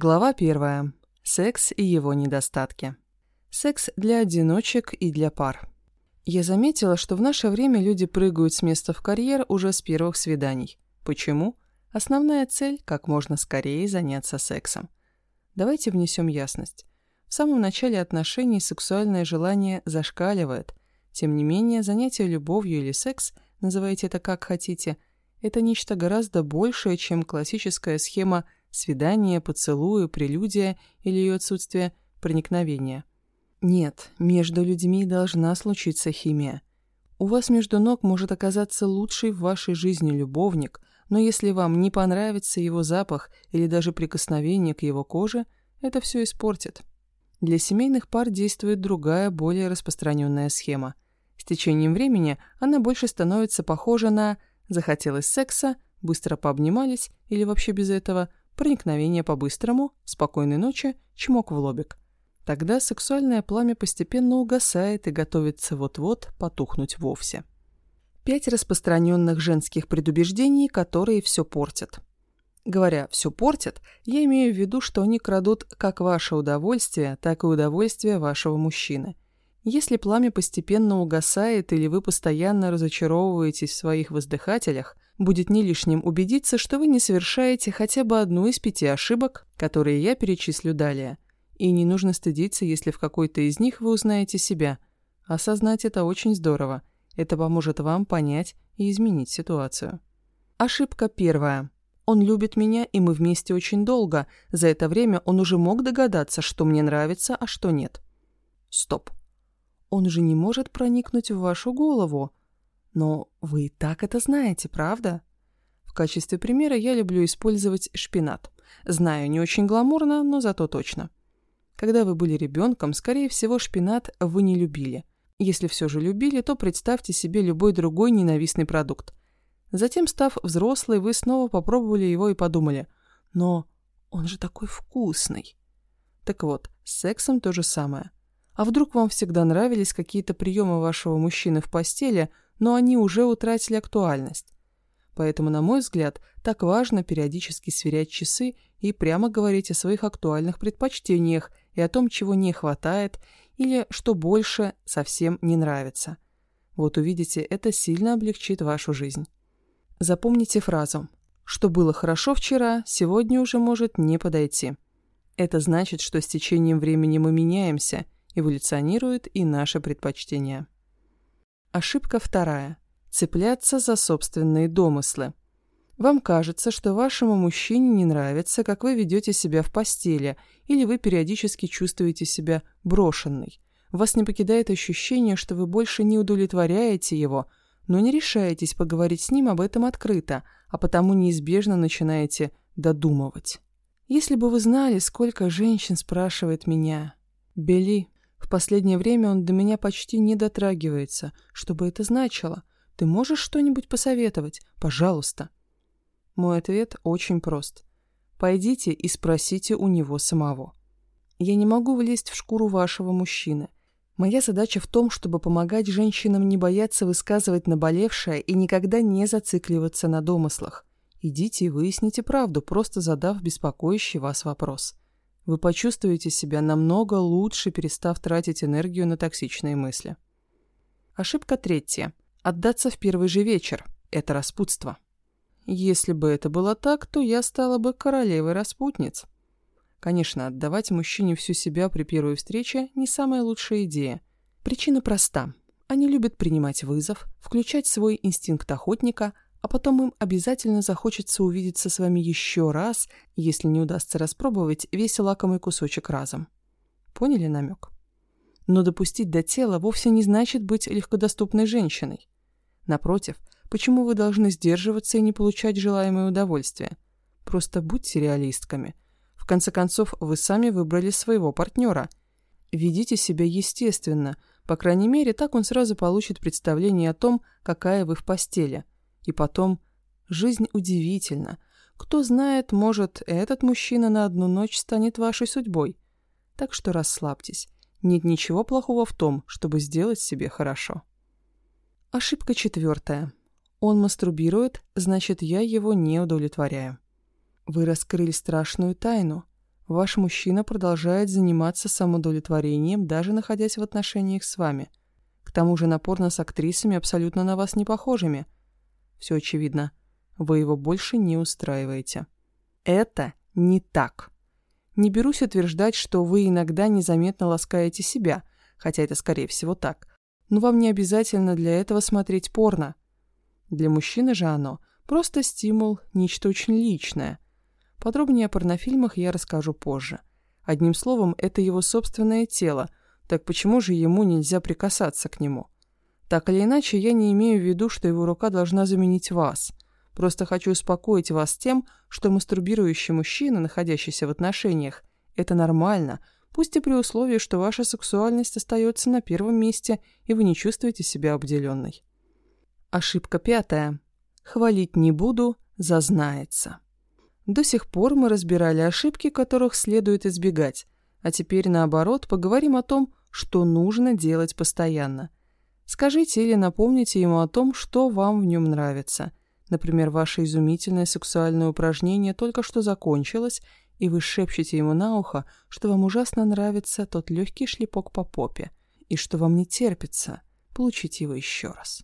Глава первая. Секс и его недостатки. Секс для одиночек и для пар. Я заметила, что в наше время люди прыгают с места в карьер уже с первых свиданий. Почему? Основная цель – как можно скорее заняться сексом. Давайте внесем ясность. В самом начале отношений сексуальное желание зашкаливает. Тем не менее, занятие любовью или секс, называйте это как хотите, это нечто гораздо большее, чем классическая схема – свидание, поцелуи, прелюдия или ее отсутствие проникновения. Нет, между людьми должна случиться химия. У вас между ног может оказаться лучший в вашей жизни любовник, но если вам не понравится его запах или даже прикосновение к его коже, это все испортит. Для семейных пар действует другая, более распространенная схема. С течением времени она больше становится похожа на «захотелось секса», быстро пообнимались или вообще без этого, проникновение по-быстрому, спокойной ночи, чмок в лобик. Тогда сексуальное пламя постепенно угасает и готовится вот-вот потухнуть вовсе. Пять распространенных женских предубеждений, которые все портят. Говоря «все портят», я имею в виду, что они крадут как ваше удовольствие, так и удовольствие вашего мужчины. Если пламя постепенно угасает или вы постоянно разочаровываетесь в своих воздыхателях – Будет не лишним убедиться, что вы не совершаете хотя бы одну из пяти ошибок, которые я перечислю далее. И не нужно стыдиться, если в какой-то из них вы узнаете себя. Осознать это очень здорово. Это поможет вам понять и изменить ситуацию. Ошибка первая. Он любит меня, и мы вместе очень долго. За это время он уже мог догадаться, что мне нравится, а что нет. Стоп. Он же не может проникнуть в вашу голову. Но вы и так это знаете, правда? В качестве примера я люблю использовать шпинат. Знаю, не очень гламурно, но зато точно. Когда вы были ребенком, скорее всего, шпинат вы не любили. Если все же любили, то представьте себе любой другой ненавистный продукт. Затем, став взрослой, вы снова попробовали его и подумали, но он же такой вкусный. Так вот, с сексом то же самое. А вдруг вам всегда нравились какие-то приемы вашего мужчины в постели – но они уже утратили актуальность. Поэтому, на мой взгляд, так важно периодически сверять часы и прямо говорить о своих актуальных предпочтениях и о том, чего не хватает или что больше совсем не нравится. Вот увидите, это сильно облегчит вашу жизнь. Запомните фразу «Что было хорошо вчера, сегодня уже может не подойти». Это значит, что с течением времени мы меняемся, эволюционируют и наши предпочтения. Ошибка вторая. Цепляться за собственные домыслы. Вам кажется, что вашему мужчине не нравится, как вы ведете себя в постели, или вы периодически чувствуете себя брошенной. Вас не покидает ощущение, что вы больше не удовлетворяете его, но не решаетесь поговорить с ним об этом открыто, а потому неизбежно начинаете додумывать. Если бы вы знали, сколько женщин спрашивает меня, «Бели, в последнее время он до меня почти не дотрагивается. Что бы это значило? Ты можешь что-нибудь посоветовать? Пожалуйста. Мой ответ очень прост. Пойдите и спросите у него самого. Я не могу влезть в шкуру вашего мужчины. Моя задача в том, чтобы помогать женщинам не бояться высказывать наболевшее и никогда не зацикливаться на домыслах. Идите и выясните правду, просто задав беспокоящий вас вопрос вы почувствуете себя намного лучше, перестав тратить энергию на токсичные мысли. Ошибка третья. Отдаться в первый же вечер. Это распутство. Если бы это было так, то я стала бы королевой распутниц. Конечно, отдавать мужчине всю себя при первой встрече не самая лучшая идея. Причина проста. Они любят принимать вызов, включать свой инстинкт охотника – а потом им обязательно захочется увидеться с вами еще раз, если не удастся распробовать весь лакомый кусочек разом. Поняли намек? Но допустить до тела вовсе не значит быть легкодоступной женщиной. Напротив, почему вы должны сдерживаться и не получать желаемое удовольствие? Просто будьте реалистками. В конце концов, вы сами выбрали своего партнера. Ведите себя естественно, по крайней мере, так он сразу получит представление о том, какая вы в постели – и потом, жизнь удивительна. Кто знает, может, этот мужчина на одну ночь станет вашей судьбой. Так что расслабьтесь. Нет ничего плохого в том, чтобы сделать себе хорошо. Ошибка четвертая. Он мастурбирует, значит, я его не удовлетворяю. Вы раскрыли страшную тайну. Ваш мужчина продолжает заниматься самоудовлетворением, даже находясь в отношениях с вами. К тому же напорно с актрисами абсолютно на вас не похожими. Все очевидно. Вы его больше не устраиваете. Это не так. Не берусь утверждать, что вы иногда незаметно ласкаете себя, хотя это скорее всего так. Но вам не обязательно для этого смотреть порно. Для мужчины же оно просто стимул, нечто очень личное. Подробнее о порнофильмах я расскажу позже. Одним словом, это его собственное тело, так почему же ему нельзя прикасаться к нему? Так или иначе, я не имею в виду, что его рука должна заменить вас. Просто хочу успокоить вас тем, что мастурбирующий мужчина, находящийся в отношениях, это нормально, пусть и при условии, что ваша сексуальность остается на первом месте, и вы не чувствуете себя обделенной. Ошибка пятая. Хвалить не буду, зазнается. До сих пор мы разбирали ошибки, которых следует избегать, а теперь, наоборот, поговорим о том, что нужно делать постоянно. Скажите или напомните ему о том, что вам в нем нравится. Например, ваше изумительное сексуальное упражнение только что закончилось, и вы шепчете ему на ухо, что вам ужасно нравится тот легкий шлепок по попе, и что вам не терпится получить его еще раз.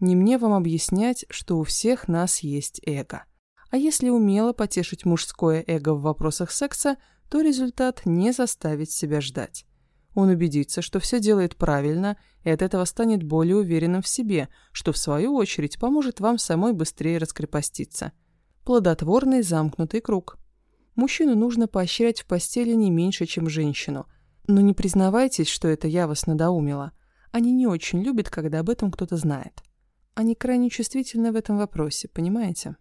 Не мне вам объяснять, что у всех нас есть эго. А если умело потешить мужское эго в вопросах секса, то результат не заставит себя ждать. Он убедится, что все делает правильно, и от этого станет более уверенным в себе, что в свою очередь поможет вам самой быстрее раскрепоститься. Плодотворный замкнутый круг. Мужчину нужно поощрять в постели не меньше, чем женщину. Но не признавайтесь, что это я вас надоумила. Они не очень любят, когда об этом кто-то знает. Они крайне чувствительны в этом вопросе, понимаете?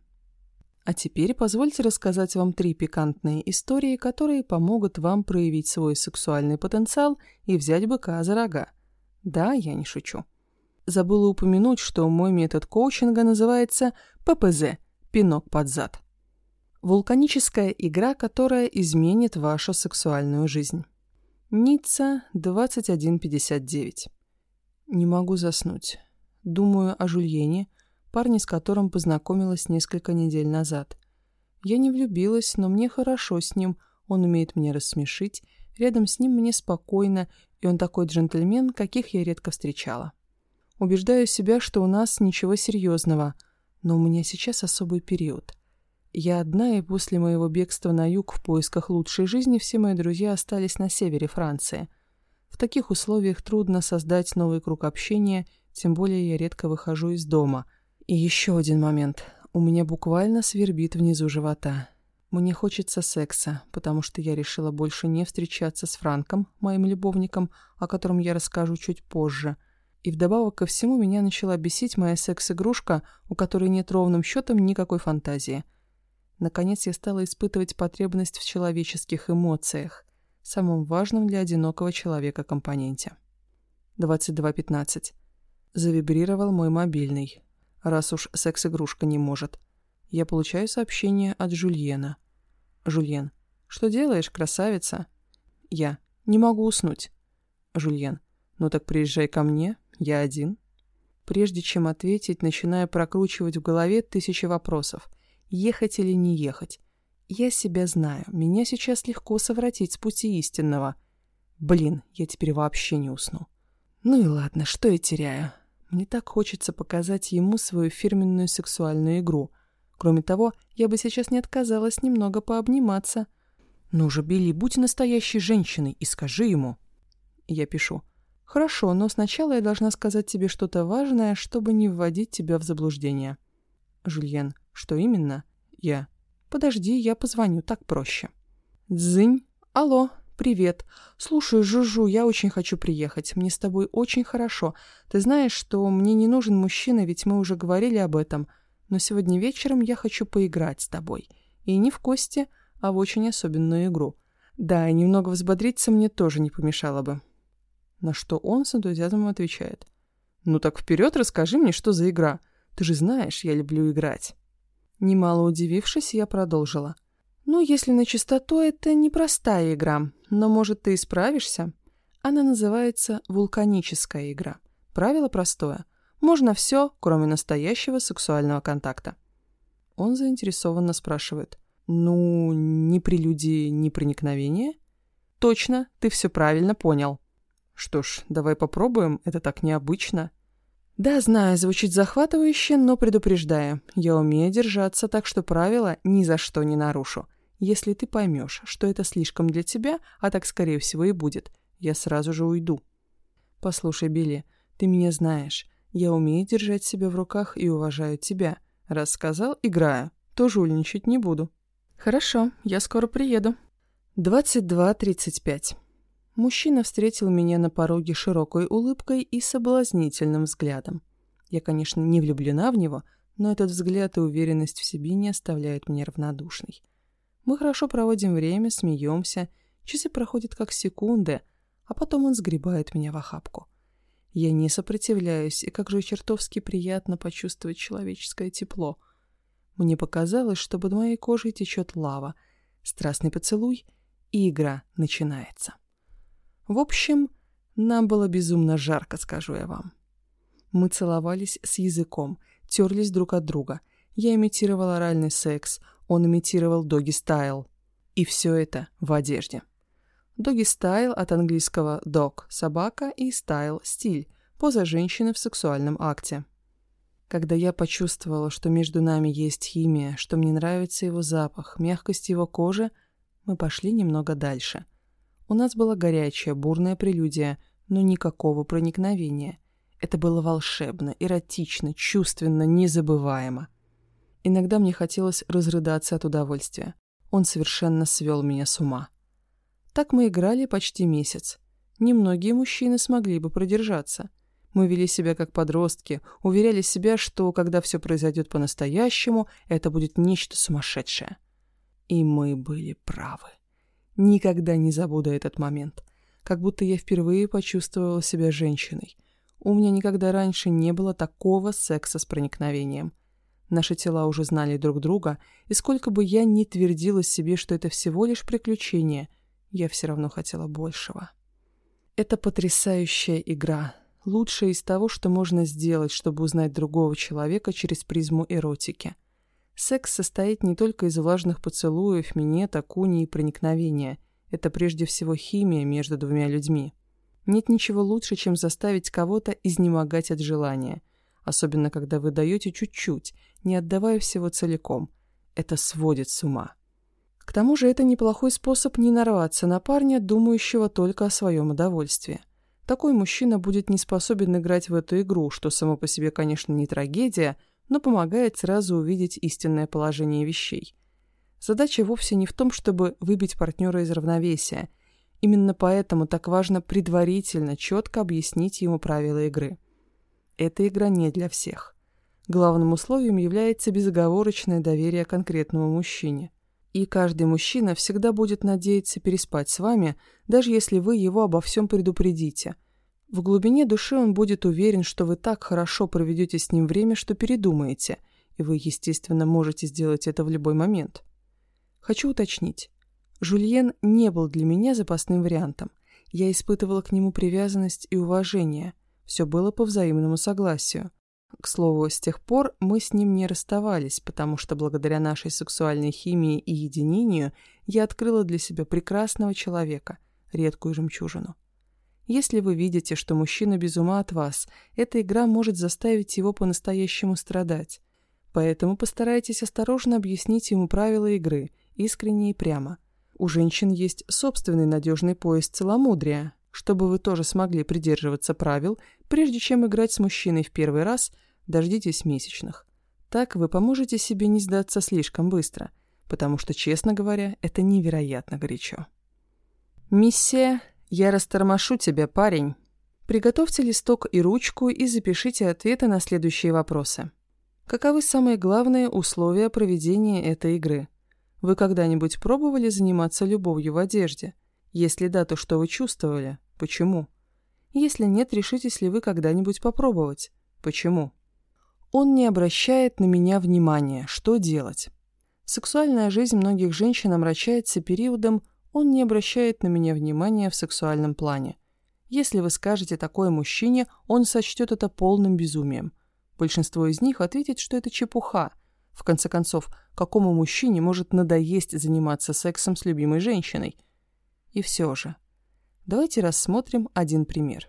А теперь позвольте рассказать вам три пикантные истории, которые помогут вам проявить свой сексуальный потенциал и взять быка за рога. Да, я не шучу. Забыла упомянуть, что мой метод коучинга называется ППЗ – пинок под зад. Вулканическая игра, которая изменит вашу сексуальную жизнь. Ницца, 2159. Не могу заснуть. Думаю о Жульене – парне, с которым познакомилась несколько недель назад. Я не влюбилась, но мне хорошо с ним, он умеет меня рассмешить, рядом с ним мне спокойно, и он такой джентльмен, каких я редко встречала. Убеждаю себя, что у нас ничего серьезного, но у меня сейчас особый период. Я одна, и после моего бегства на юг в поисках лучшей жизни все мои друзья остались на севере Франции. В таких условиях трудно создать новый круг общения, тем более я редко выхожу из дома – и еще один момент. У меня буквально свербит внизу живота. Мне хочется секса, потому что я решила больше не встречаться с Франком, моим любовником, о котором я расскажу чуть позже. И вдобавок ко всему меня начала бесить моя секс-игрушка, у которой нет ровным счетом никакой фантазии. Наконец я стала испытывать потребность в человеческих эмоциях, самом важном для одинокого человека компоненте. 22.15. Завибрировал мой мобильный раз уж секс-игрушка не может. Я получаю сообщение от Жульена. Жульен. Что делаешь, красавица? Я. Не могу уснуть. Жульен. Ну так приезжай ко мне, я один. Прежде чем ответить, начинаю прокручивать в голове тысячи вопросов. Ехать или не ехать? Я себя знаю, меня сейчас легко совратить с пути истинного. Блин, я теперь вообще не усну. Ну и ладно, что я теряю? Мне так хочется показать ему свою фирменную сексуальную игру. Кроме того, я бы сейчас не отказалась немного пообниматься. «Ну же, Билли, будь настоящей женщиной и скажи ему». Я пишу. «Хорошо, но сначала я должна сказать тебе что-то важное, чтобы не вводить тебя в заблуждение». Жульен. «Что именно?» Я. «Подожди, я позвоню, так проще». Дзынь. «Алло, «Привет. Слушай, Жужу, я очень хочу приехать. Мне с тобой очень хорошо. Ты знаешь, что мне не нужен мужчина, ведь мы уже говорили об этом. Но сегодня вечером я хочу поиграть с тобой. И не в кости, а в очень особенную игру. Да, и немного взбодриться мне тоже не помешало бы». На что он с энтузиазмом отвечает. «Ну так вперед расскажи мне, что за игра. Ты же знаешь, я люблю играть». Немало удивившись, я продолжила. «Ну, если на чистоту, это непростая игра, но, может, ты и справишься?» Она называется «Вулканическая игра». Правило простое. Можно все, кроме настоящего сексуального контакта. Он заинтересованно спрашивает. Ну, ни прелюдии, ни проникновения? Точно, ты все правильно понял. Что ж, давай попробуем, это так необычно. Да, знаю, звучит захватывающе, но предупреждаю. Я умею держаться, так что правила ни за что не нарушу. Если ты поймешь, что это слишком для тебя, а так скорее всего и будет, я сразу же уйду. Послушай, Билли, ты меня знаешь. Я умею держать себя в руках и уважаю тебя. Раз сказал, играю. То жульничать не буду. Хорошо, я скоро приеду. 22.35. Мужчина встретил меня на пороге широкой улыбкой и соблазнительным взглядом. Я, конечно, не влюблена в него, но этот взгляд и уверенность в себе не оставляют меня равнодушной. Мы хорошо проводим время, смеемся, часы проходят как секунды, а потом он сгребает меня в охапку. Я не сопротивляюсь, и как же чертовски приятно почувствовать человеческое тепло. Мне показалось, что под моей кожей течет лава, страстный поцелуй, и игра начинается. В общем, нам было безумно жарко, скажу я вам. Мы целовались с языком, терлись друг от друга. Я имитировал оральный секс, он имитировал доги-стайл. И все это в одежде. Доги-стайл от английского dog – собака и стайл – стиль, поза женщины в сексуальном акте. Когда я почувствовала, что между нами есть химия, что мне нравится его запах, мягкость его кожи, мы пошли немного дальше. У нас была горячая, бурная прелюдия, но никакого проникновения. Это было волшебно, эротично, чувственно, незабываемо. Иногда мне хотелось разрыдаться от удовольствия. Он совершенно свел меня с ума. Так мы играли почти месяц. Немногие мужчины смогли бы продержаться. Мы вели себя как подростки, уверяли себя, что когда все произойдет по-настоящему, это будет нечто сумасшедшее. И мы были правы. Никогда не забуду этот момент. Как будто я впервые почувствовала себя женщиной. У меня никогда раньше не было такого секса с проникновением. Наши тела уже знали друг друга, и сколько бы я ни твердила себе, что это всего лишь приключение, я все равно хотела большего. Это потрясающая игра, лучшая из того, что можно сделать, чтобы узнать другого человека через призму эротики. Секс состоит не только из влажных поцелуев, минет, акуни и проникновения. Это прежде всего химия между двумя людьми. Нет ничего лучше, чем заставить кого-то изнемогать от желания. Особенно, когда вы даете чуть-чуть, не отдавая всего целиком. Это сводит с ума. К тому же это неплохой способ не нарваться на парня, думающего только о своем удовольствии. Такой мужчина будет не способен играть в эту игру, что само по себе, конечно, не трагедия – но помогает сразу увидеть истинное положение вещей. Задача вовсе не в том, чтобы выбить партнера из равновесия. Именно поэтому так важно предварительно четко объяснить ему правила игры. Эта игра не для всех. Главным условием является безоговорочное доверие конкретному мужчине. И каждый мужчина всегда будет надеяться переспать с вами, даже если вы его обо всем предупредите – в глубине души он будет уверен, что вы так хорошо проведете с ним время, что передумаете, и вы, естественно, можете сделать это в любой момент. Хочу уточнить. Жульен не был для меня запасным вариантом. Я испытывала к нему привязанность и уважение. Все было по взаимному согласию. К слову, с тех пор мы с ним не расставались, потому что благодаря нашей сексуальной химии и единению я открыла для себя прекрасного человека, редкую жемчужину. Если вы видите, что мужчина без ума от вас, эта игра может заставить его по-настоящему страдать. Поэтому постарайтесь осторожно объяснить ему правила игры, искренне и прямо. У женщин есть собственный надежный пояс целомудрия, чтобы вы тоже смогли придерживаться правил, прежде чем играть с мужчиной в первый раз, дождитесь месячных. Так вы поможете себе не сдаться слишком быстро, потому что, честно говоря, это невероятно горячо. Миссия «Я растормошу тебя, парень». Приготовьте листок и ручку и запишите ответы на следующие вопросы. Каковы самые главные условия проведения этой игры? Вы когда-нибудь пробовали заниматься любовью в одежде? Если да, то что вы чувствовали? Почему? Если нет, решитесь ли вы когда-нибудь попробовать? Почему? Он не обращает на меня внимания. Что делать? Сексуальная жизнь многих женщин омрачается периодом он не обращает на меня внимания в сексуальном плане. Если вы скажете такое мужчине, он сочтет это полным безумием. Большинство из них ответит, что это чепуха. В конце концов, какому мужчине может надоесть заниматься сексом с любимой женщиной? И все же. Давайте рассмотрим один пример.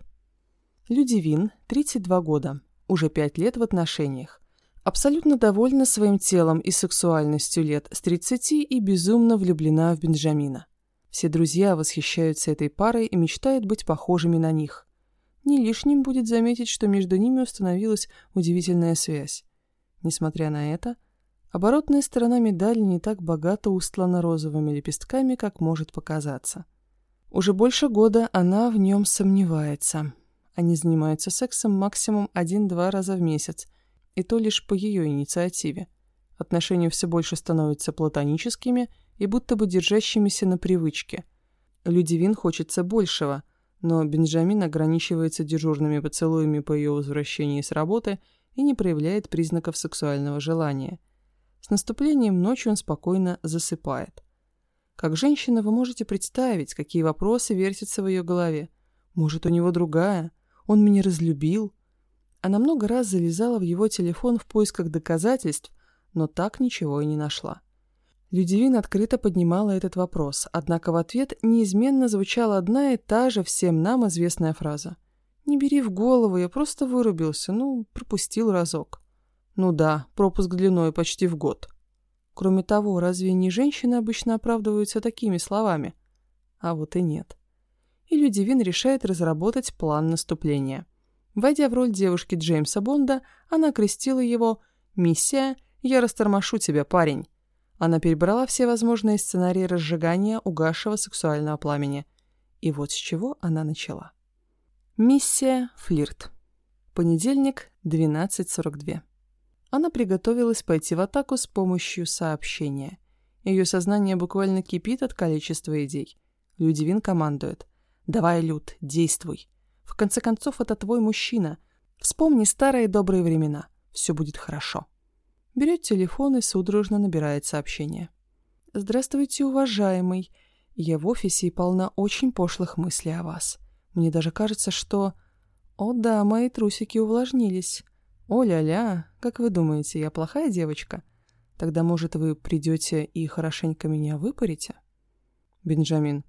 Людивин, 32 года, уже 5 лет в отношениях. Абсолютно довольна своим телом и сексуальностью лет с 30 и безумно влюблена в Бенджамина. Все друзья восхищаются этой парой и мечтают быть похожими на них. Не лишним будет заметить, что между ними установилась удивительная связь. Несмотря на это, оборотная сторона медали не так богато устлана розовыми лепестками, как может показаться. Уже больше года она в нем сомневается. Они занимаются сексом максимум один-два раза в месяц, и то лишь по ее инициативе. Отношения все больше становятся платоническими и будто бы держащимися на привычке. Людивин хочется большего, но Бенджамин ограничивается дежурными поцелуями по ее возвращении с работы и не проявляет признаков сексуального желания. С наступлением ночи он спокойно засыпает. Как женщина вы можете представить, какие вопросы вертятся в ее голове. Может, у него другая? Он меня разлюбил? Она много раз залезала в его телефон в поисках доказательств, но так ничего и не нашла. Людивин открыто поднимала этот вопрос, однако в ответ неизменно звучала одна и та же всем нам известная фраза. «Не бери в голову, я просто вырубился, ну, пропустил разок». Ну да, пропуск длиной почти в год. Кроме того, разве не женщины обычно оправдываются такими словами? А вот и нет. И Людивин решает разработать план наступления – Войдя в роль девушки Джеймса Бонда, она крестила его «Миссия, я растормошу тебя, парень». Она перебрала все возможные сценарии разжигания угасшего сексуального пламени. И вот с чего она начала. Миссия «Флирт». Понедельник, 12.42. Она приготовилась пойти в атаку с помощью сообщения. Ее сознание буквально кипит от количества идей. Людивин командует. «Давай, Люд, действуй. В конце концов, это твой мужчина. Вспомни старые добрые времена. Все будет хорошо. Берет телефон и судорожно набирает сообщение. «Здравствуйте, уважаемый. Я в офисе и полна очень пошлых мыслей о вас. Мне даже кажется, что... О да, мои трусики увлажнились. О-ля-ля, как вы думаете, я плохая девочка? Тогда, может, вы придете и хорошенько меня выпарите?» Бенджамин.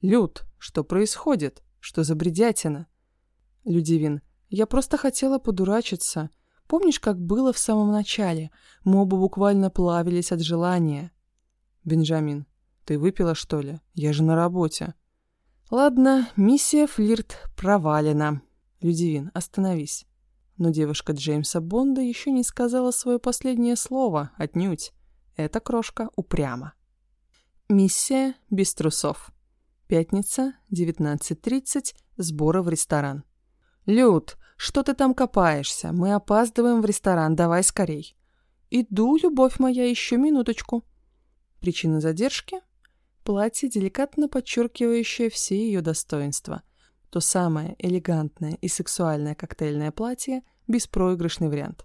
«Люд, что происходит? Что за бредятина?» Людивин. Я просто хотела подурачиться. Помнишь, как было в самом начале? Мы оба буквально плавились от желания. Бенджамин. Ты выпила, что ли? Я же на работе. Ладно, миссия флирт провалена. Людивин, остановись. Но девушка Джеймса Бонда еще не сказала свое последнее слово, отнюдь. Эта крошка упряма. Миссия без трусов. Пятница, 19.30, сборы в ресторан. «Люд, что ты там копаешься? Мы опаздываем в ресторан, давай скорей». «Иду, любовь моя, еще минуточку». Причина задержки? Платье, деликатно подчеркивающее все ее достоинства. То самое элегантное и сексуальное коктейльное платье – беспроигрышный вариант.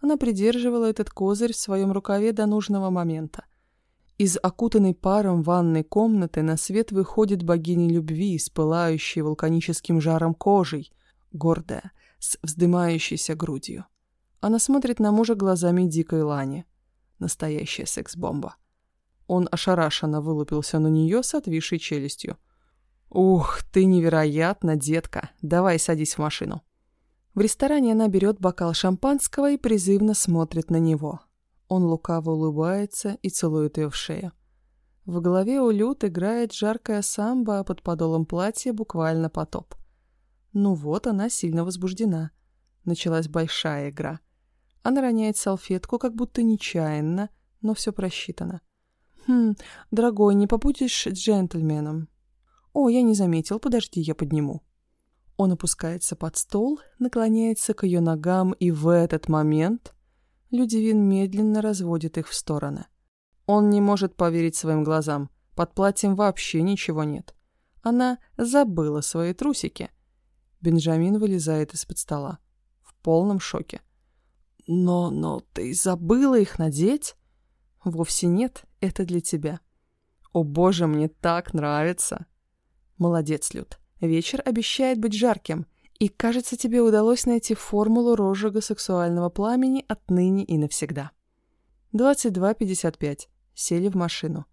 Она придерживала этот козырь в своем рукаве до нужного момента. Из окутанной паром ванной комнаты на свет выходит богиня любви с вулканическим жаром кожей – гордая, с вздымающейся грудью. Она смотрит на мужа глазами дикой лани. Настоящая секс-бомба. Он ошарашенно вылупился на нее с отвисшей челюстью. «Ух, ты невероятно, детка! Давай садись в машину». В ресторане она берет бокал шампанского и призывно смотрит на него. Он лукаво улыбается и целует ее в шею. В голове у Люд играет жаркая самба, а под подолом платья буквально потоп. Ну вот, она сильно возбуждена. Началась большая игра. Она роняет салфетку, как будто нечаянно, но все просчитано. «Хм, дорогой, не побудешь джентльменом?» «О, я не заметил, подожди, я подниму». Он опускается под стол, наклоняется к ее ногам, и в этот момент Людивин медленно разводит их в стороны. Он не может поверить своим глазам. Под платьем вообще ничего нет. Она забыла свои трусики — Бенджамин вылезает из-под стола. В полном шоке. «Но, но ты забыла их надеть?» «Вовсе нет, это для тебя». «О боже, мне так нравится!» «Молодец, Люд. Вечер обещает быть жарким, и, кажется, тебе удалось найти формулу розжига сексуального пламени отныне и навсегда». 22.55. Сели в машину.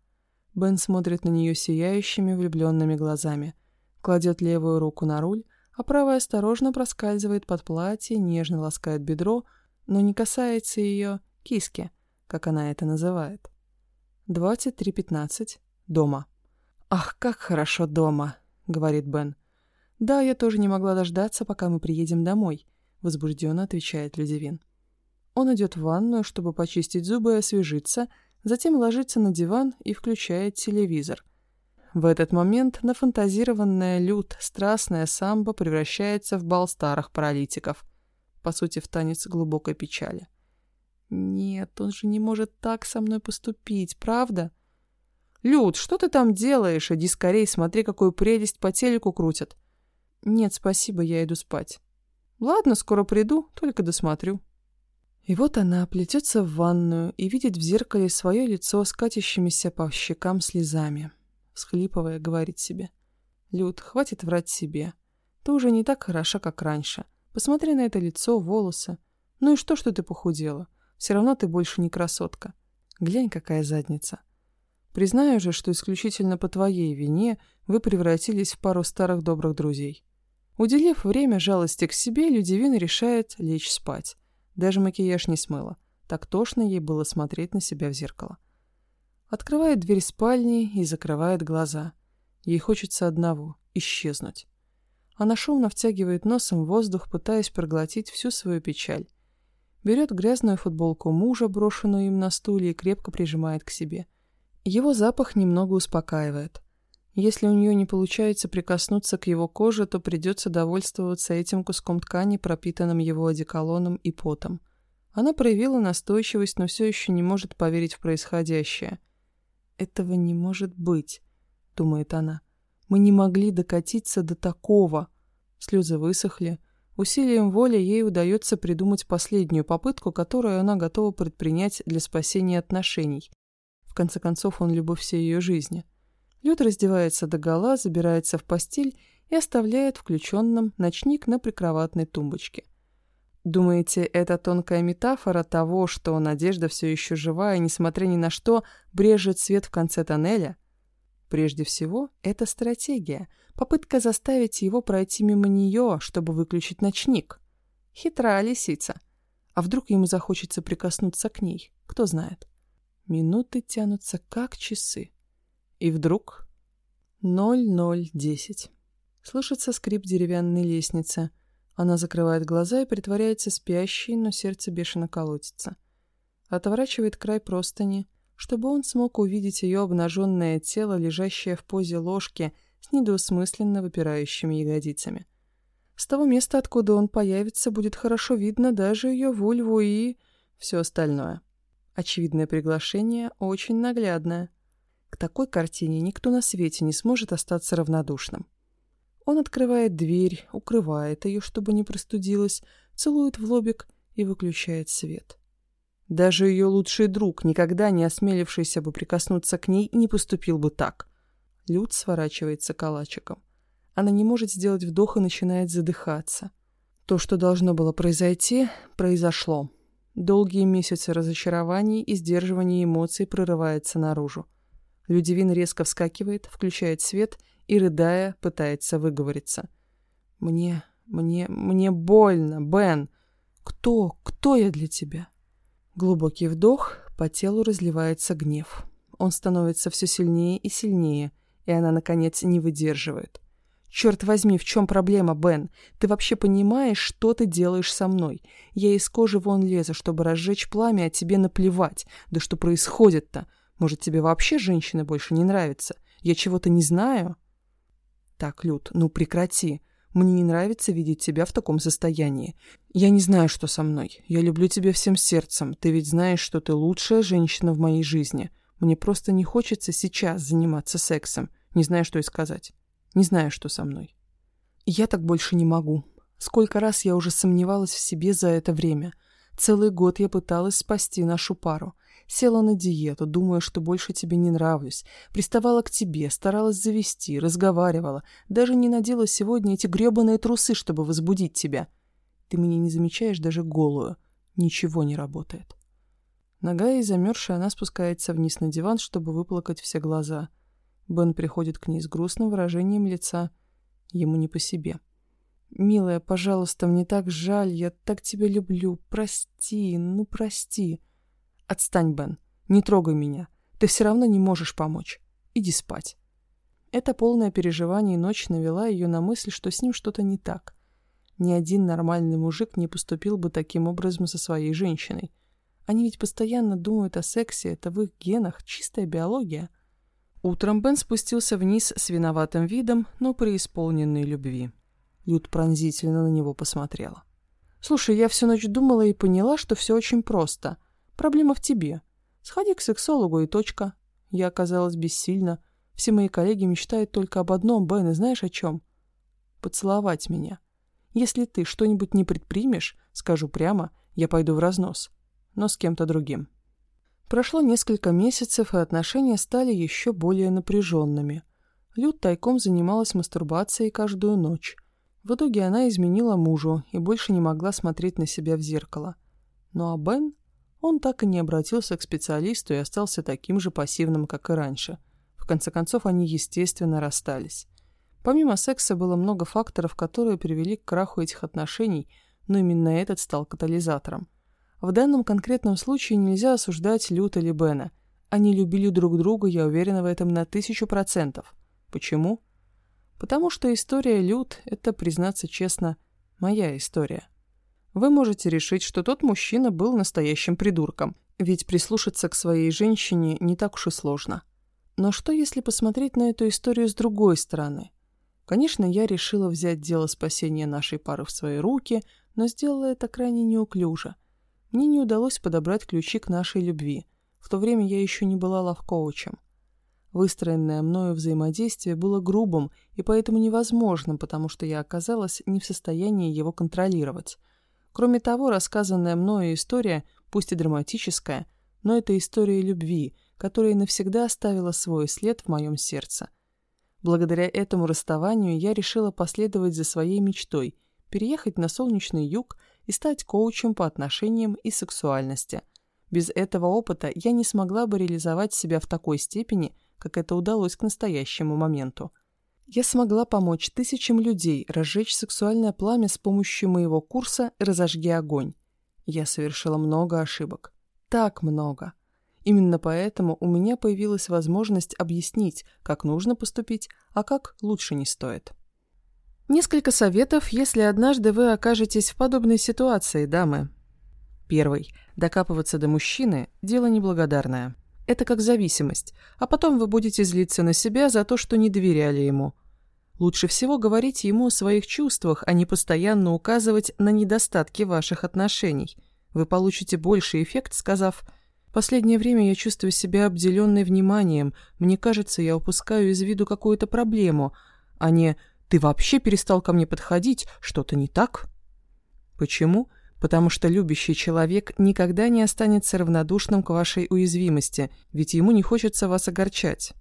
Бен смотрит на нее сияющими влюбленными глазами. Кладет левую руку на руль, а правая осторожно проскальзывает под платье, нежно ласкает бедро, но не касается ее киски, как она это называет. 23.15. Дома. «Ах, как хорошо дома!» — говорит Бен. «Да, я тоже не могла дождаться, пока мы приедем домой», — возбужденно отвечает Людивин. Он идет в ванную, чтобы почистить зубы и освежиться, затем ложится на диван и включает телевизор. В этот момент нафантазированная лют, страстная самбо превращается в бал старых паралитиков. По сути, в танец глубокой печали. «Нет, он же не может так со мной поступить, правда?» «Люд, что ты там делаешь? Иди скорей, смотри, какую прелесть по телеку крутят». «Нет, спасибо, я иду спать». «Ладно, скоро приду, только досмотрю». И вот она плетется в ванную и видит в зеркале свое лицо с катящимися по щекам слезами. Всхлипывая, говорит себе. «Люд, хватит врать себе. Ты уже не так хороша, как раньше. Посмотри на это лицо, волосы. Ну и что, что ты похудела? Все равно ты больше не красотка. Глянь, какая задница. Признаю же, что исключительно по твоей вине вы превратились в пару старых добрых друзей. Уделив время жалости к себе, Людивина решает лечь спать. Даже макияж не смыла. Так тошно ей было смотреть на себя в зеркало. Открывает дверь спальни и закрывает глаза. Ей хочется одного — исчезнуть. Она шумно втягивает носом воздух, пытаясь проглотить всю свою печаль. Берет грязную футболку мужа, брошенную им на стуле, и крепко прижимает к себе — его запах немного успокаивает. Если у нее не получается прикоснуться к его коже, то придется довольствоваться этим куском ткани, пропитанным его одеколоном и потом. Она проявила настойчивость, но все еще не может поверить в происходящее. «Этого не может быть», — думает она. «Мы не могли докатиться до такого». Слезы высохли. Усилием воли ей удается придумать последнюю попытку, которую она готова предпринять для спасения отношений конце концов, он любовь всей ее жизни. Люд раздевается догола, забирается в постель и оставляет включенным ночник на прикроватной тумбочке. Думаете, это тонкая метафора того, что надежда все еще жива и, несмотря ни на что, брежет свет в конце тоннеля? Прежде всего, это стратегия, попытка заставить его пройти мимо нее, чтобы выключить ночник. Хитрая лисица. А вдруг ему захочется прикоснуться к ней? Кто знает. Минуты тянутся как часы. И вдруг... ноль-ноль-десять. Слышится скрип деревянной лестницы. Она закрывает глаза и притворяется спящей, но сердце бешено колотится. Отворачивает край простыни, чтобы он смог увидеть ее обнаженное тело, лежащее в позе ложки с недвусмысленно выпирающими ягодицами. С того места, откуда он появится, будет хорошо видно даже ее вульву и... все остальное. Очевидное приглашение очень наглядное. К такой картине никто на свете не сможет остаться равнодушным. Он открывает дверь, укрывает ее, чтобы не простудилась, целует в лобик и выключает свет. Даже ее лучший друг, никогда не осмелившийся бы прикоснуться к ней, не поступил бы так. Люд сворачивается калачиком. Она не может сделать вдох и начинает задыхаться. То, что должно было произойти, произошло. Долгие месяцы разочарований и сдерживания эмоций прорывается наружу. Людивин резко вскакивает, включает свет и, рыдая, пытается выговориться. «Мне, мне, мне больно, Бен! Кто, кто я для тебя?» Глубокий вдох, по телу разливается гнев. Он становится все сильнее и сильнее, и она, наконец, не выдерживает. «Черт возьми, в чем проблема, Бен? Ты вообще понимаешь, что ты делаешь со мной? Я из кожи вон лезу, чтобы разжечь пламя, а тебе наплевать. Да что происходит-то? Может, тебе вообще женщины больше не нравятся? Я чего-то не знаю?» «Так, Люд, ну прекрати. Мне не нравится видеть тебя в таком состоянии. Я не знаю, что со мной. Я люблю тебя всем сердцем. Ты ведь знаешь, что ты лучшая женщина в моей жизни. Мне просто не хочется сейчас заниматься сексом. Не знаю, что и сказать». Не знаю, что со мной. Я так больше не могу. Сколько раз я уже сомневалась в себе за это время. Целый год я пыталась спасти нашу пару. Села на диету, думая, что больше тебе не нравлюсь. Приставала к тебе, старалась завести, разговаривала. Даже не надела сегодня эти гребаные трусы, чтобы возбудить тебя. Ты меня не замечаешь даже голую. Ничего не работает. Нога и замерзшая, она спускается вниз на диван, чтобы выплакать все глаза. Бен приходит к ней с грустным выражением лица. Ему не по себе. «Милая, пожалуйста, мне так жаль, я так тебя люблю. Прости, ну прости». «Отстань, Бен, не трогай меня. Ты все равно не можешь помочь. Иди спать». Это полное переживание и ночь навела ее на мысль, что с ним что-то не так. Ни один нормальный мужик не поступил бы таким образом со своей женщиной. Они ведь постоянно думают о сексе, это в их генах, чистая биология. Утром Бен спустился вниз с виноватым видом, но преисполненной любви. Люд пронзительно на него посмотрела. «Слушай, я всю ночь думала и поняла, что все очень просто. Проблема в тебе. Сходи к сексологу и точка». Я оказалась бессильна. Все мои коллеги мечтают только об одном, Бен, и знаешь о чем? Поцеловать меня. Если ты что-нибудь не предпримешь, скажу прямо, я пойду в разнос. Но с кем-то другим. Прошло несколько месяцев, и отношения стали еще более напряженными. Люд тайком занималась мастурбацией каждую ночь. В итоге она изменила мужу и больше не могла смотреть на себя в зеркало. Ну а Бен, он так и не обратился к специалисту и остался таким же пассивным, как и раньше – конце концов, они, естественно, расстались. Помимо секса было много факторов, которые привели к краху этих отношений, но именно этот стал катализатором. В данном конкретном случае нельзя осуждать Люта или Бена. Они любили друг друга, я уверена в этом на тысячу процентов. Почему? Потому что история Лют – это, признаться честно, моя история. Вы можете решить, что тот мужчина был настоящим придурком, ведь прислушаться к своей женщине не так уж и сложно. Но что, если посмотреть на эту историю с другой стороны? Конечно, я решила взять дело спасения нашей пары в свои руки, но сделала это крайне неуклюже. Мне не удалось подобрать ключи к нашей любви. В то время я еще не была лавкоучем. Выстроенное мною взаимодействие было грубым и поэтому невозможным, потому что я оказалась не в состоянии его контролировать. Кроме того, рассказанная мною история, пусть и драматическая, но это история любви – которая навсегда оставила свой след в моем сердце. Благодаря этому расставанию я решила последовать за своей мечтой, переехать на солнечный юг и стать коучем по отношениям и сексуальности. Без этого опыта я не смогла бы реализовать себя в такой степени, как это удалось к настоящему моменту. Я смогла помочь тысячам людей разжечь сексуальное пламя с помощью моего курса «Разожги огонь». Я совершила много ошибок. Так много. Именно поэтому у меня появилась возможность объяснить, как нужно поступить, а как лучше не стоит. Несколько советов, если однажды вы окажетесь в подобной ситуации, дамы. Первый. Докапываться до мужчины – дело неблагодарное. Это как зависимость, а потом вы будете злиться на себя за то, что не доверяли ему. Лучше всего говорить ему о своих чувствах, а не постоянно указывать на недостатки ваших отношений. Вы получите больший эффект, сказав – Последнее время я чувствую себя обделенной вниманием. Мне кажется, я упускаю из виду какую-то проблему, а не «ты вообще перестал ко мне подходить, что-то не так?» Почему? Потому что любящий человек никогда не останется равнодушным к вашей уязвимости, ведь ему не хочется вас огорчать.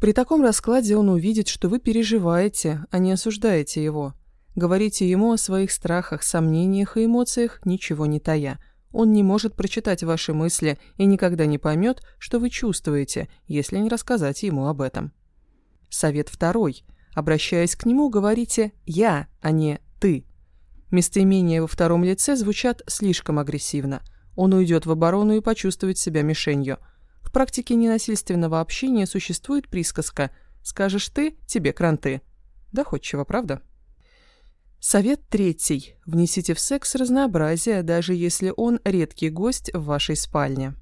При таком раскладе он увидит, что вы переживаете, а не осуждаете его. Говорите ему о своих страхах, сомнениях и эмоциях, ничего не тая – он не может прочитать ваши мысли и никогда не поймет, что вы чувствуете, если не рассказать ему об этом. Совет второй. Обращаясь к нему, говорите «я», а не «ты». Местоимения во втором лице звучат слишком агрессивно. Он уйдет в оборону и почувствует себя мишенью. В практике ненасильственного общения существует присказка «скажешь ты, тебе кранты». Доходчиво, правда? Совет третий. Внесите в секс разнообразие, даже если он редкий гость в вашей спальне.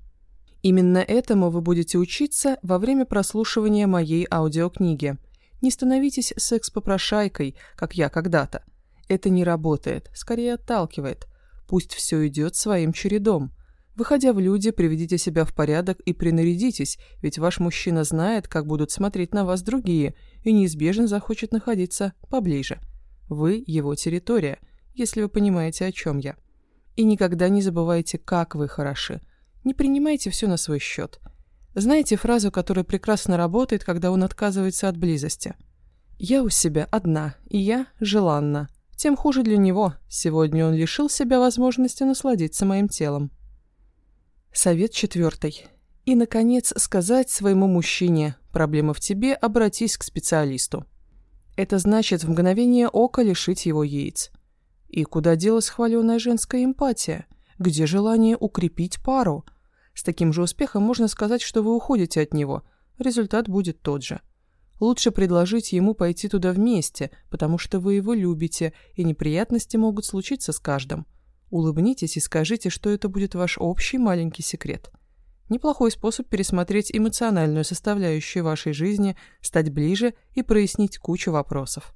Именно этому вы будете учиться во время прослушивания моей аудиокниги. Не становитесь секс-попрошайкой, как я когда-то. Это не работает, скорее отталкивает. Пусть все идет своим чередом. Выходя в люди, приведите себя в порядок и принарядитесь, ведь ваш мужчина знает, как будут смотреть на вас другие, и неизбежно захочет находиться поближе. Вы – его территория, если вы понимаете, о чем я. И никогда не забывайте, как вы хороши. Не принимайте все на свой счет. Знаете фразу, которая прекрасно работает, когда он отказывается от близости? «Я у себя одна, и я желанна. Тем хуже для него. Сегодня он лишил себя возможности насладиться моим телом». Совет четвертый. И, наконец, сказать своему мужчине «проблема в тебе, обратись к специалисту». Это значит в мгновение ока лишить его яиц. И куда делась хваленая женская эмпатия? Где желание укрепить пару? С таким же успехом можно сказать, что вы уходите от него. Результат будет тот же. Лучше предложить ему пойти туда вместе, потому что вы его любите, и неприятности могут случиться с каждым. Улыбнитесь и скажите, что это будет ваш общий маленький секрет. Неплохой способ пересмотреть эмоциональную составляющую вашей жизни, стать ближе и прояснить кучу вопросов.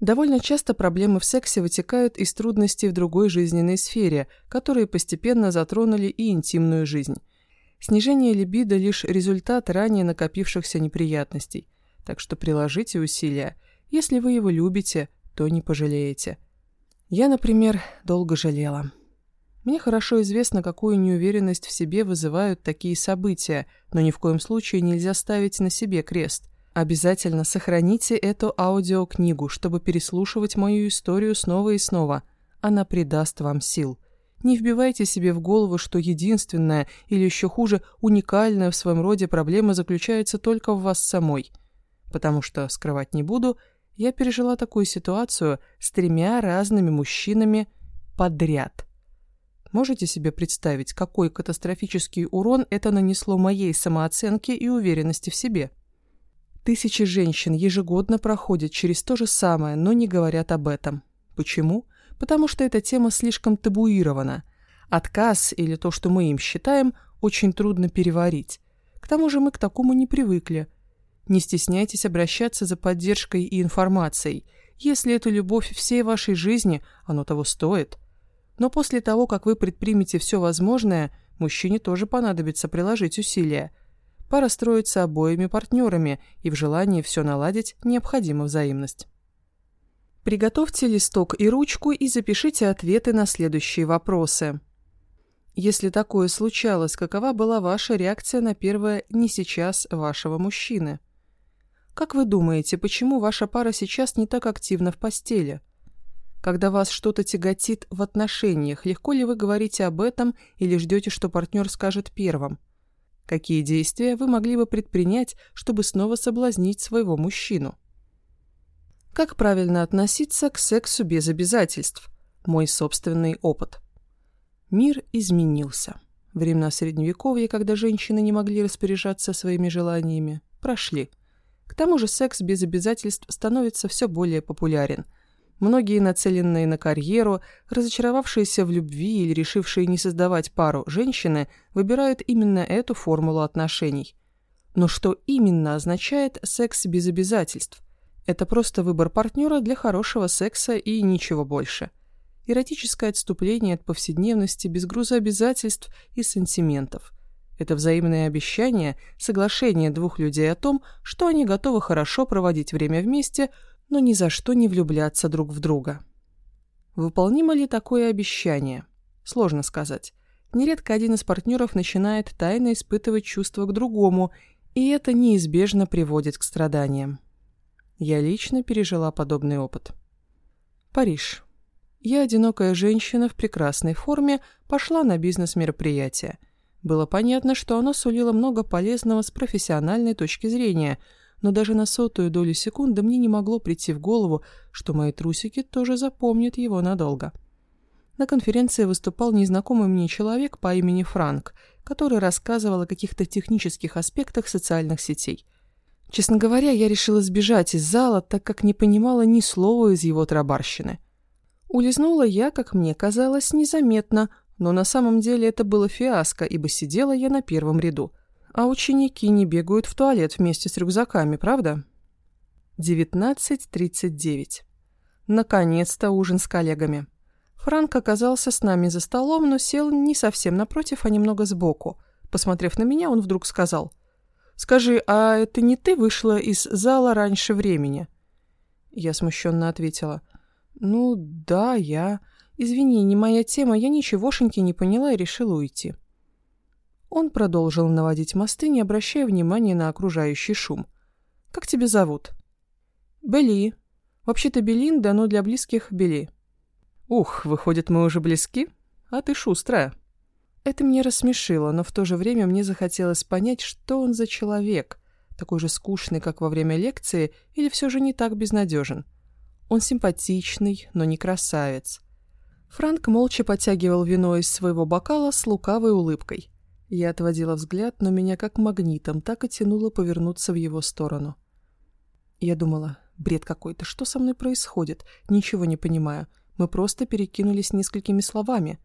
Довольно часто проблемы в сексе вытекают из трудностей в другой жизненной сфере, которые постепенно затронули и интимную жизнь. Снижение либидо – лишь результат ранее накопившихся неприятностей. Так что приложите усилия. Если вы его любите, то не пожалеете. Я, например, долго жалела. Мне хорошо известно, какую неуверенность в себе вызывают такие события, но ни в коем случае нельзя ставить на себе крест. Обязательно сохраните эту аудиокнигу, чтобы переслушивать мою историю снова и снова. Она придаст вам сил. Не вбивайте себе в голову, что единственная или еще хуже, уникальная в своем роде проблема заключается только в вас самой. Потому что, скрывать не буду, я пережила такую ситуацию с тремя разными мужчинами подряд. Можете себе представить, какой катастрофический урон это нанесло моей самооценке и уверенности в себе? Тысячи женщин ежегодно проходят через то же самое, но не говорят об этом. Почему? Потому что эта тема слишком табуирована. Отказ или то, что мы им считаем, очень трудно переварить. К тому же мы к такому не привыкли – не стесняйтесь обращаться за поддержкой и информацией. Если это любовь всей вашей жизни, оно того стоит. Но после того, как вы предпримете все возможное, мужчине тоже понадобится приложить усилия. Пора строиться обоими партнерами, и в желании все наладить необходима взаимность. Приготовьте листок и ручку и запишите ответы на следующие вопросы. Если такое случалось, какова была ваша реакция на первое «не сейчас» вашего мужчины? Как вы думаете, почему ваша пара сейчас не так активна в постели? Когда вас что-то тяготит в отношениях, легко ли вы говорите об этом или ждете, что партнер скажет первым? Какие действия вы могли бы предпринять, чтобы снова соблазнить своего мужчину? Как правильно относиться к сексу без обязательств? Мой собственный опыт. Мир изменился. Времена Средневековья, когда женщины не могли распоряжаться своими желаниями, прошли. К тому же секс без обязательств становится все более популярен. Многие, нацеленные на карьеру, разочаровавшиеся в любви или решившие не создавать пару женщины, выбирают именно эту формулу отношений. Но что именно означает секс без обязательств? Это просто выбор партнера для хорошего секса и ничего больше. Эротическое отступление от повседневности без груза обязательств и сантиментов – это взаимное обещание, соглашение двух людей о том, что они готовы хорошо проводить время вместе, но ни за что не влюбляться друг в друга. Выполнимо ли такое обещание? Сложно сказать. Нередко один из партнеров начинает тайно испытывать чувства к другому, и это неизбежно приводит к страданиям. Я лично пережила подобный опыт. Париж. Я, одинокая женщина в прекрасной форме, пошла на бизнес-мероприятие – было понятно, что оно сулило много полезного с профессиональной точки зрения, но даже на сотую долю секунды мне не могло прийти в голову, что мои трусики тоже запомнят его надолго. На конференции выступал незнакомый мне человек по имени Франк, который рассказывал о каких-то технических аспектах социальных сетей. Честно говоря, я решила сбежать из зала, так как не понимала ни слова из его трабарщины. Улизнула я, как мне казалось, незаметно, но на самом деле это было фиаско, ибо сидела я на первом ряду. А ученики не бегают в туалет вместе с рюкзаками, правда? 19.39. Наконец-то ужин с коллегами. Франк оказался с нами за столом, но сел не совсем напротив, а немного сбоку. Посмотрев на меня, он вдруг сказал. «Скажи, а это не ты вышла из зала раньше времени?» Я смущенно ответила. «Ну, да, я...» «Извини, не моя тема, я ничегошеньки не поняла и решила уйти». Он продолжил наводить мосты, не обращая внимания на окружающий шум. «Как тебя зовут?» «Бели. Вообще-то Белинда, но для близких Бели». «Ух, выходит, мы уже близки? А ты шустрая». Это меня рассмешило, но в то же время мне захотелось понять, что он за человек, такой же скучный, как во время лекции, или все же не так безнадежен. Он симпатичный, но не красавец. Франк молча подтягивал вино из своего бокала с лукавой улыбкой. Я отводила взгляд, но меня как магнитом так и тянуло повернуться в его сторону. Я думала, бред какой-то, что со мной происходит? Ничего не понимаю. Мы просто перекинулись несколькими словами.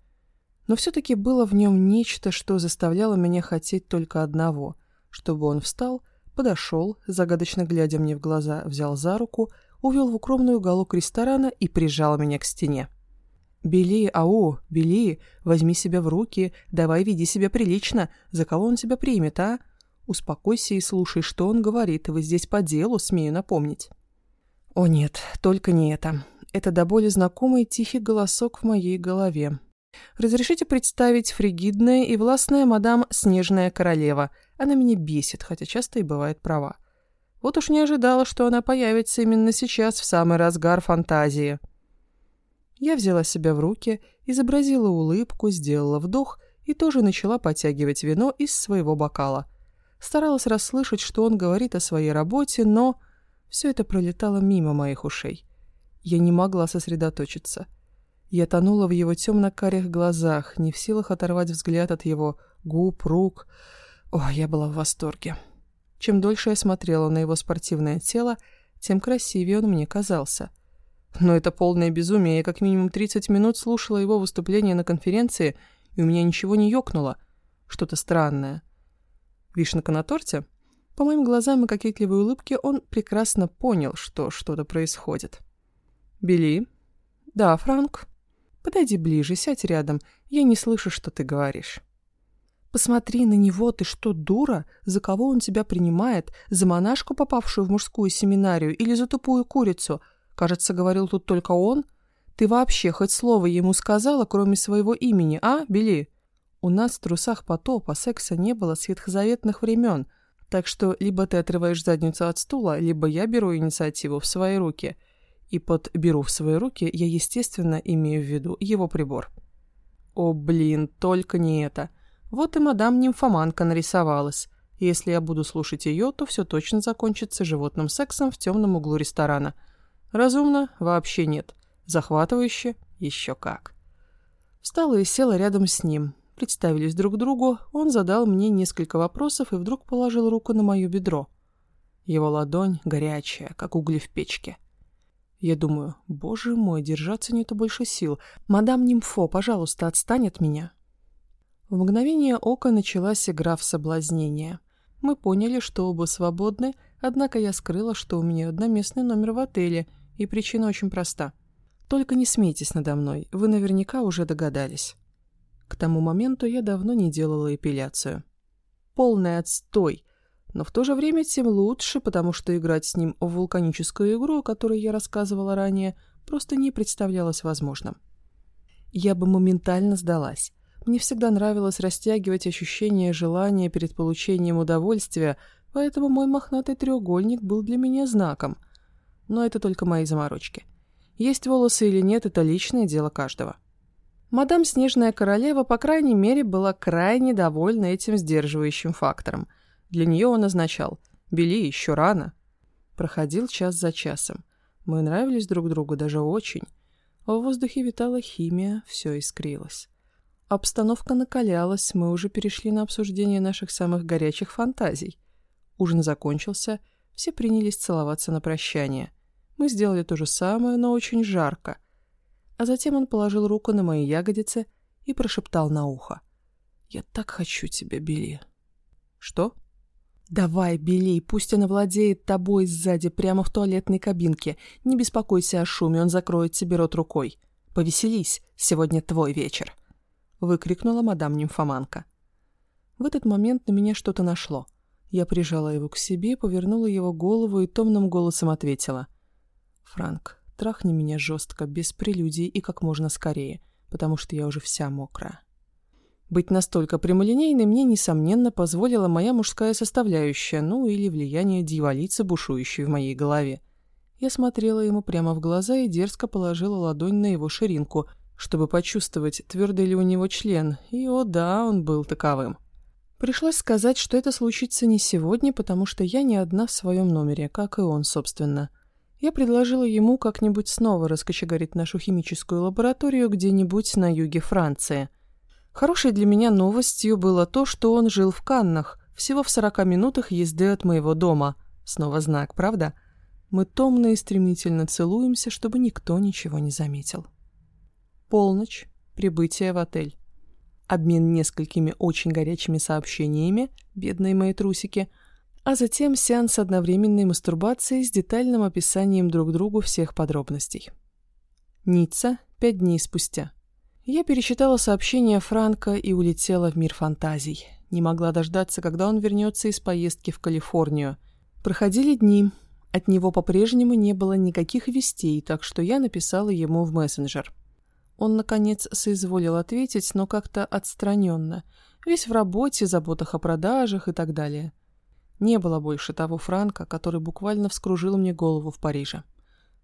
Но все-таки было в нем нечто, что заставляло меня хотеть только одного, чтобы он встал подошел, загадочно глядя мне в глаза, взял за руку, увел в укромный уголок ресторана и прижал меня к стене. «Бели, ау, Бели, возьми себя в руки, давай веди себя прилично, за кого он тебя примет, а? Успокойся и слушай, что он говорит, вы здесь по делу, смею напомнить». О нет, только не это. Это до боли знакомый тихий голосок в моей голове. Разрешите представить фригидная и властная мадам Снежная Королева – она меня бесит, хотя часто и бывает права. Вот уж не ожидала, что она появится именно сейчас, в самый разгар фантазии. Я взяла себя в руки, изобразила улыбку, сделала вдох и тоже начала подтягивать вино из своего бокала. Старалась расслышать, что он говорит о своей работе, но все это пролетало мимо моих ушей. Я не могла сосредоточиться. Я тонула в его темно-карих глазах, не в силах оторвать взгляд от его губ, рук, о, я была в восторге. Чем дольше я смотрела на его спортивное тело, тем красивее он мне казался. Но это полное безумие. Я как минимум 30 минут слушала его выступление на конференции, и у меня ничего не ёкнуло. Что-то странное. Вишенка на торте? По моим глазам и кокетливой улыбке он прекрасно понял, что что-то происходит. «Билли?» «Да, Франк?» «Подойди ближе, сядь рядом. Я не слышу, что ты говоришь». Посмотри на него, ты что, дура? За кого он тебя принимает? За монашку, попавшую в мужскую семинарию, или за тупую курицу? Кажется, говорил тут только он. Ты вообще хоть слово ему сказала, кроме своего имени, а, Бели? У нас в трусах потопа секса не было с ветхозаветных времен, так что либо ты отрываешь задницу от стула, либо я беру инициативу в свои руки. И под «беру в свои руки» я, естественно, имею в виду его прибор. О, блин, только не это. Вот и мадам нимфоманка нарисовалась. Если я буду слушать ее, то все точно закончится животным сексом в темном углу ресторана. Разумно? Вообще нет. Захватывающе? Еще как. Встала и села рядом с ним. Представились друг другу, он задал мне несколько вопросов и вдруг положил руку на мое бедро. Его ладонь горячая, как угли в печке. Я думаю, боже мой, держаться нету больше сил. Мадам Нимфо, пожалуйста, отстань от меня. В мгновение ока началась игра в соблазнение. Мы поняли, что оба свободны, однако я скрыла, что у меня одноместный номер в отеле, и причина очень проста. Только не смейтесь надо мной, вы наверняка уже догадались. К тому моменту я давно не делала эпиляцию. Полный отстой, но в то же время тем лучше, потому что играть с ним в вулканическую игру, о которой я рассказывала ранее, просто не представлялось возможным. Я бы моментально сдалась. Мне всегда нравилось растягивать ощущение желания перед получением удовольствия, поэтому мой мохнатый треугольник был для меня знаком. Но это только мои заморочки. Есть волосы или нет – это личное дело каждого. Мадам Снежная Королева, по крайней мере, была крайне довольна этим сдерживающим фактором. Для нее он означал «Бели, еще рано». Проходил час за часом. Мы нравились друг другу даже очень. В воздухе витала химия, все искрилось. Обстановка накалялась, мы уже перешли на обсуждение наших самых горячих фантазий. Ужин закончился, все принялись целоваться на прощание. Мы сделали то же самое, но очень жарко. А затем он положил руку на мои ягодицы и прошептал на ухо. «Я так хочу тебя, Билли». «Что?» «Давай, Билли, пусть он овладеет тобой сзади, прямо в туалетной кабинке. Не беспокойся о шуме, он закроет тебе рот рукой. Повеселись, сегодня твой вечер». — выкрикнула мадам нимфоманка. В этот момент на меня что-то нашло. Я прижала его к себе, повернула его голову и томным голосом ответила. «Франк, трахни меня жестко, без прелюдий и как можно скорее, потому что я уже вся мокрая». Быть настолько прямолинейной мне, несомненно, позволила моя мужская составляющая, ну или влияние дьяволицы, бушующей в моей голове. Я смотрела ему прямо в глаза и дерзко положила ладонь на его ширинку, чтобы почувствовать, твердый ли у него член, и, о да, он был таковым. Пришлось сказать, что это случится не сегодня, потому что я не одна в своем номере, как и он, собственно. Я предложила ему как-нибудь снова раскочегарить нашу химическую лабораторию где-нибудь на юге Франции. Хорошей для меня новостью было то, что он жил в Каннах, всего в 40 минутах езды от моего дома. Снова знак, правда? Мы томно и стремительно целуемся, чтобы никто ничего не заметил. Полночь. Прибытие в отель. Обмен несколькими очень горячими сообщениями, бедные мои трусики, а затем сеанс одновременной мастурбации с детальным описанием друг другу всех подробностей. Ницца, пять дней спустя. Я пересчитала сообщения Франка и улетела в мир фантазий. Не могла дождаться, когда он вернется из поездки в Калифорнию. Проходили дни. От него по-прежнему не было никаких вестей, так что я написала ему в мессенджер. Он, наконец, соизволил ответить, но как-то отстраненно. Весь в работе, заботах о продажах и так далее. Не было больше того Франка, который буквально вскружил мне голову в Париже.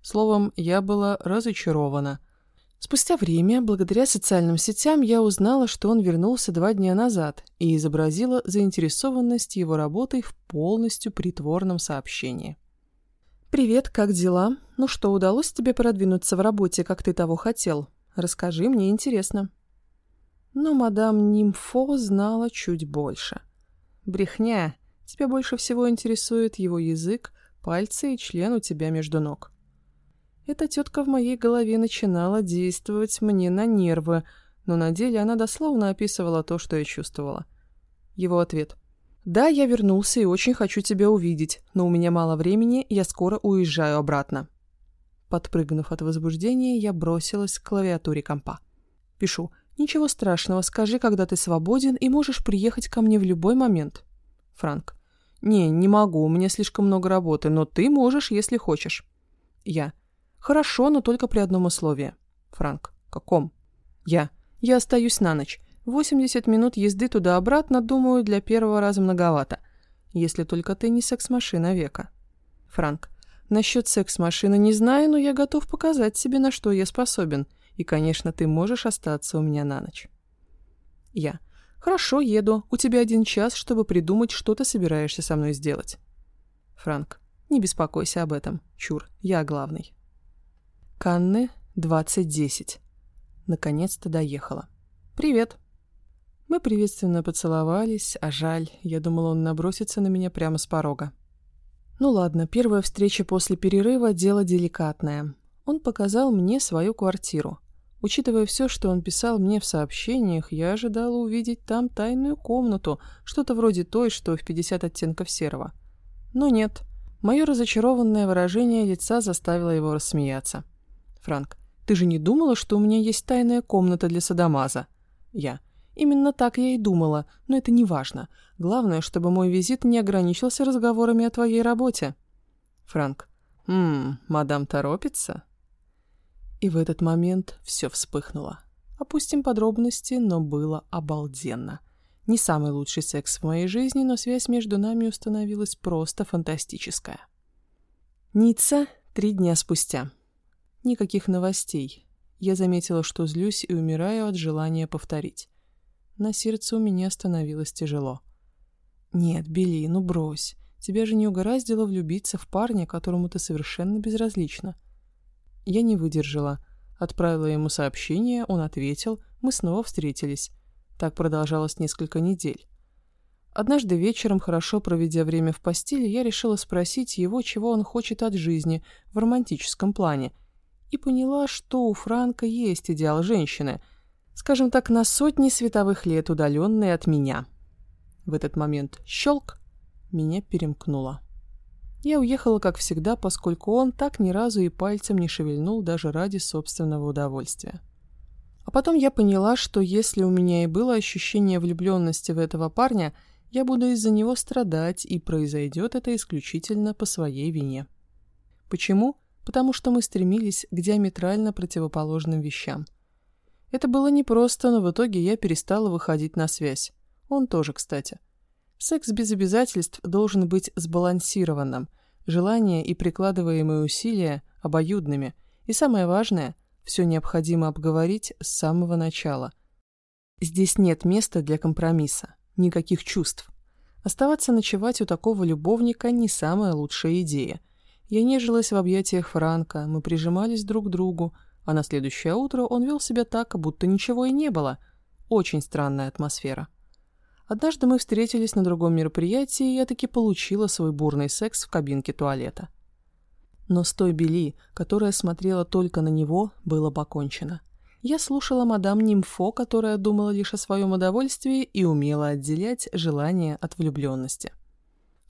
Словом, я была разочарована. Спустя время, благодаря социальным сетям, я узнала, что он вернулся два дня назад и изобразила заинтересованность его работой в полностью притворном сообщении. «Привет, как дела? Ну что, удалось тебе продвинуться в работе, как ты того хотел? Расскажи, мне интересно». Но мадам Нимфо знала чуть больше. «Брехня. Тебя больше всего интересует его язык, пальцы и член у тебя между ног». Эта тетка в моей голове начинала действовать мне на нервы, но на деле она дословно описывала то, что я чувствовала. Его ответ. «Да, я вернулся и очень хочу тебя увидеть, но у меня мало времени, я скоро уезжаю обратно». Подпрыгнув от возбуждения, я бросилась к клавиатуре компа. Пишу «Ничего страшного, скажи, когда ты свободен и можешь приехать ко мне в любой момент». Франк. «Не, не могу, у меня слишком много работы, но ты можешь, если хочешь». Я. «Хорошо, но только при одном условии». Франк. «Каком?» Я. «Я остаюсь на ночь. 80 минут езды туда-обратно, думаю, для первого раза многовато. Если только ты не секс-машина века». Франк. Насчет секс-машины не знаю, но я готов показать себе, на что я способен. И, конечно, ты можешь остаться у меня на ночь. Я. Хорошо, еду. У тебя один час, чтобы придумать, что ты собираешься со мной сделать. Франк. Не беспокойся об этом. Чур, я главный. Канны, 2010. Наконец-то доехала. Привет. Мы приветственно поцеловались, а жаль, я думала, он набросится на меня прямо с порога. Ну ладно, первая встреча после перерыва – дело деликатное. Он показал мне свою квартиру. Учитывая все, что он писал мне в сообщениях, я ожидала увидеть там тайную комнату, что-то вроде той, что в 50 оттенков серого. Но нет. Мое разочарованное выражение лица заставило его рассмеяться. «Франк, ты же не думала, что у меня есть тайная комната для садомаза?» «Я. Именно так я и думала, но это не важно. Главное, чтобы мой визит не ограничился разговорами о твоей работе. Франк. Ммм, мадам торопится? И в этот момент все вспыхнуло. Опустим подробности, но было обалденно. Не самый лучший секс в моей жизни, но связь между нами установилась просто фантастическая. Ницца три дня спустя. Никаких новостей. Я заметила, что злюсь и умираю от желания повторить. На сердце у меня становилось тяжело. «Нет, Билли, ну брось. Тебя же не угораздило влюбиться в парня, которому ты совершенно безразлична». Я не выдержала. Отправила ему сообщение, он ответил, мы снова встретились. Так продолжалось несколько недель. Однажды вечером, хорошо проведя время в постели, я решила спросить его, чего он хочет от жизни в романтическом плане, и поняла, что у Франка есть идеал женщины — скажем так, на сотни световых лет удаленные от меня. В этот момент щелк, меня перемкнуло. Я уехала, как всегда, поскольку он так ни разу и пальцем не шевельнул даже ради собственного удовольствия. А потом я поняла, что если у меня и было ощущение влюбленности в этого парня, я буду из-за него страдать, и произойдет это исключительно по своей вине. Почему? Потому что мы стремились к диаметрально противоположным вещам – это было непросто, но в итоге я перестала выходить на связь. Он тоже, кстати. Секс без обязательств должен быть сбалансированным, желания и прикладываемые усилия обоюдными, и самое важное – Все необходимо обговорить с самого начала. Здесь нет места для компромисса, никаких чувств. Оставаться ночевать у такого любовника не самая лучшая идея. Я нежилась в объятиях Франка, мы прижимались друг к другу, а на следующее утро он вел себя так, будто ничего и не было. Очень странная атмосфера. Однажды мы встретились на другом мероприятии, и я таки получила свой бурный секс в кабинке туалета. Но с той Бели, которая смотрела только на него, было покончено. Я слушала мадам Нимфо, которая думала лишь о своем удовольствии и умела отделять желание от влюбленности.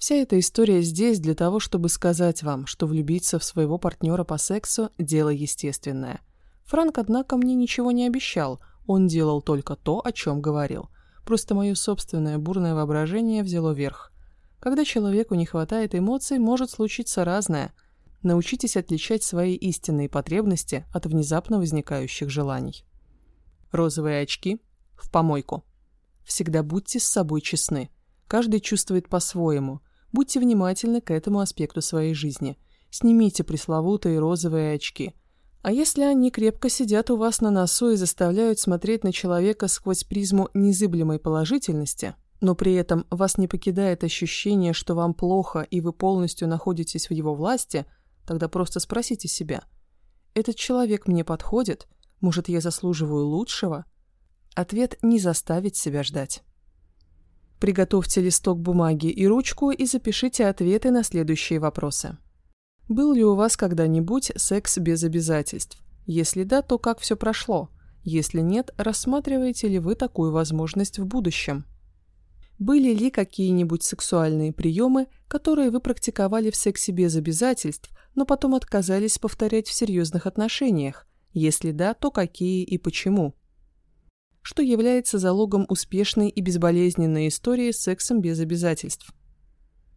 Вся эта история здесь для того, чтобы сказать вам, что влюбиться в своего партнера по сексу – дело естественное. Франк, однако, мне ничего не обещал, он делал только то, о чем говорил. Просто мое собственное бурное воображение взяло верх. Когда человеку не хватает эмоций, может случиться разное. Научитесь отличать свои истинные потребности от внезапно возникающих желаний. Розовые очки в помойку. Всегда будьте с собой честны. Каждый чувствует по-своему – Будьте внимательны к этому аспекту своей жизни. Снимите пресловутые розовые очки. А если они крепко сидят у вас на носу и заставляют смотреть на человека сквозь призму незыблемой положительности, но при этом вас не покидает ощущение, что вам плохо и вы полностью находитесь в его власти, тогда просто спросите себя, «Этот человек мне подходит? Может, я заслуживаю лучшего?» Ответ не заставит себя ждать. Приготовьте листок бумаги и ручку и запишите ответы на следующие вопросы. Был ли у вас когда-нибудь секс без обязательств? Если да, то как все прошло? Если нет, рассматриваете ли вы такую возможность в будущем? Были ли какие-нибудь сексуальные приемы, которые вы практиковали в сексе без обязательств, но потом отказались повторять в серьезных отношениях? Если да, то какие и почему? Что является залогом успешной и безболезненной истории с сексом без обязательств.